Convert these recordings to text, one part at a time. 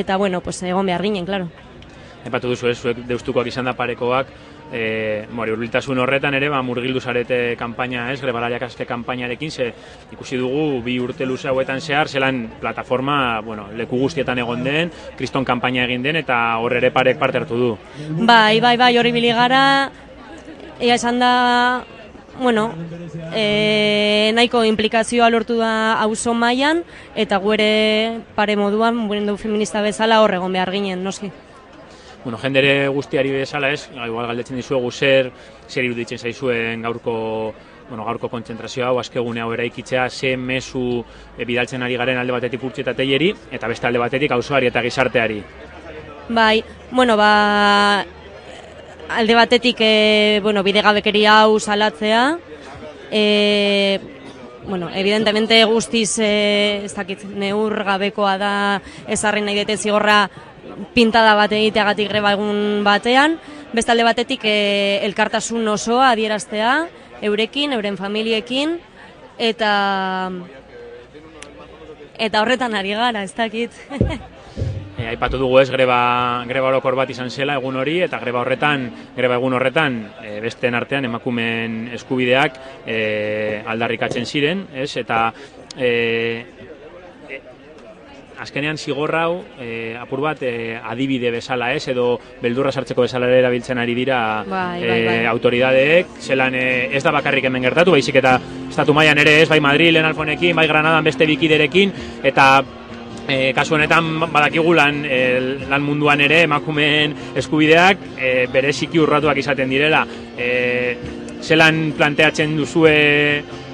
eta bueno, pues egon behar ginen, claro. Epatu duzu ez, zuek deustukoak izan da parekoak, e, mori, urbiltasun horretan ere, ba, murgildu zarete kanpaina, ez, grebalariak azke kanpainarekin, ze ikusi dugu bi urte luze hauetan zehar, zelan plataforma, bueno, leku guztietan egon den, kriston kanpaina egin den, eta hor ere parek parte hartu du. Bai, bai, bai, hori biligara, ea esan da, bueno, e, nahiko implikazioa lortu da auzo mailan eta gu ere pare moduan, mugimendu feminista bezala hor egon behar ginen, noski. Bueno, jendere guztiari bezala ez, igual galdetzen dizuegu zer, zer iruditzen zaizuen gaurko bueno, gaurko kontzentrazioa hau askegune hau eraikitzea ze mezu e, bidaltzen ari garen alde batetik urtsi eta teieri eta beste alde batetik auzoari eta gizarteari. Bai, bueno, ba, alde batetik e, bueno, bidegabekeri hau salatzea, e, bueno, evidentemente guztiz e, ez dakit neur gabekoa da ezarri nahi dute zigorra pintada bat egiteagatik greba egun batean, beste alde batetik e, elkartasun osoa adieraztea, eurekin, euren familiekin, eta eta horretan ari gara, ez dakit. E, aipatu dugu ez greba, greba orokor bat izan zela egun hori eta greba horretan, greba egun horretan e, besteen artean emakumen eskubideak e, aldarrikatzen ziren, ez? Eta e, e, azkenean zigorra hau e, apur bat e, adibide bezala ez edo beldurra sartzeko bezala erabiltzen ari dira bai, bai, bai. autoridadeek zelan e, ez da bakarrik hemen gertatu baizik eta estatu mailan ere ez bai Madrilen Alfonekin bai Granadan beste bikiderekin eta E, kasu honetan badakigu lan, e, lan munduan ere emakumeen eskubideak e, bereziki urratuak izaten direla. E, zelan planteatzen duzue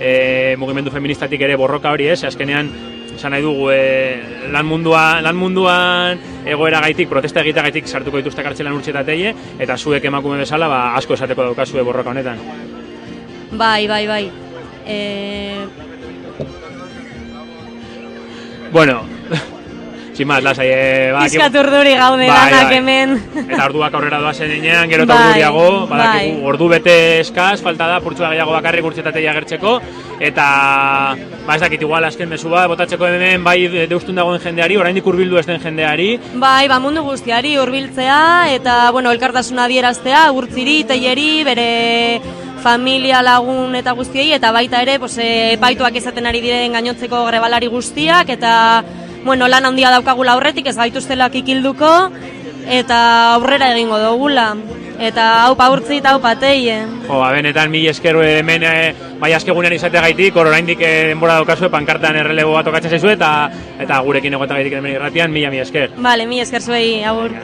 e, mugimendu feministatik ere borroka hori ez, azkenean esan nahi dugu e, lan, mundua, lan munduan egoera gaitik, protesta egita gaitik sartuko dituzte kartzelan urtsetateie, eta zuek emakume bezala ba, asko esateko daukazue borroka honetan. Bai, bai, bai. E... Bueno, sin más, lasai, eh, ba, Piskat urduri gaude bai, lanak bai. hemen. Eta orduak aurrera doazen enean, gero eta Bai, urduriago, badakigu, bai. ordu bete eskaz, falta da, purtsua gehiago bakarrik urtsetatea agertzeko, eta, ba, ez dakit, igual, azken mezu bat, botatzeko hemen, bai, deustun dagoen jendeari, oraindik hurbildu ez den jendeari, Bai, ba, mundu guztiari hurbiltzea eta, bueno, elkartasuna adieraztea, urtziri, teieri, bere familia lagun eta guztiei, eta baita ere, pues, e, baituak izaten ari diren gainotzeko grebalari guztiak, eta, bueno, lan handia daukagula aurretik, ez gaituztelak ikilduko, eta aurrera egingo dugula. Eta hau paurtzi eta hau pateie. jo, ba, benetan, mil esker eh, hemen, eh, bai, azkegunean izatea gaitik, hor oraindik eh, denbora daukazue, pankartan errelebo bat okatzen zaizu, eta, eta gurekin egota gaitik hemen irratian, mila, mila esker. Vale, mi esker zuei, agur.